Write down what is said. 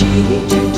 change.